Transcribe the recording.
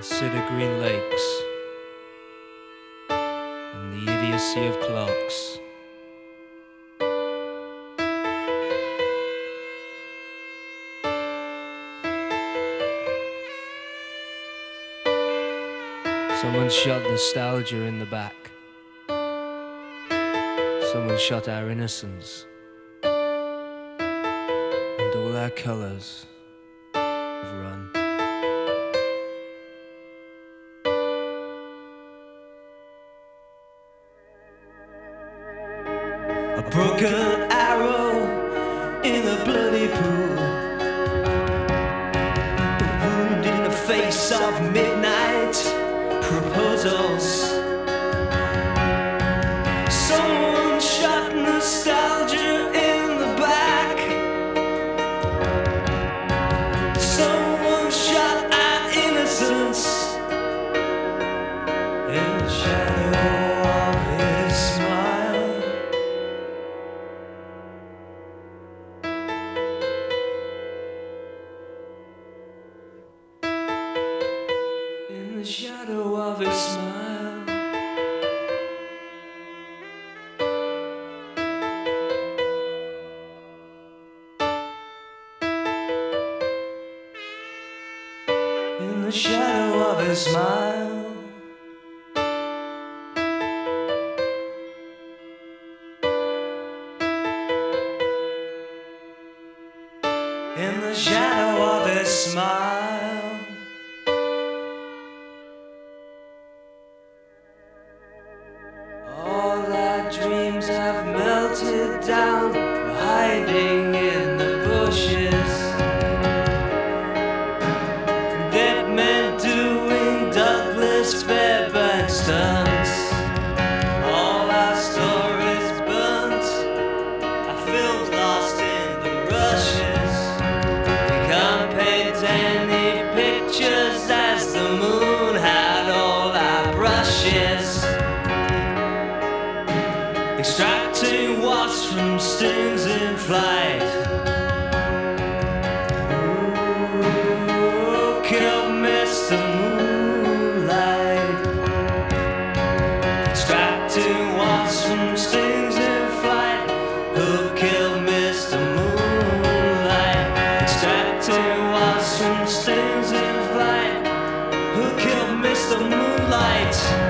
Consider green lakes and the idiocy of clocks. Someone shot nostalgia in the back. Someone shot our innocence. And all our colours A broken arrow in a bloody pool. A wound in the face of midnight proposals. Smile. In the shadow of smile. In the shadow of his smile. Melted down, hiding in the bushes. Dead men doing Douglas Fairbanks stunts. All our stories burnt, our films lost in the rushes. We can't paint any pictures as the moon had all our brushes. Extracting wasps from stings in flight. Ooh, Mr. Moonlight. Wasps from stings in flight. Who killed Mr. Moonlight? Wasps from stings in flight. Who killed Mr. Moonlight?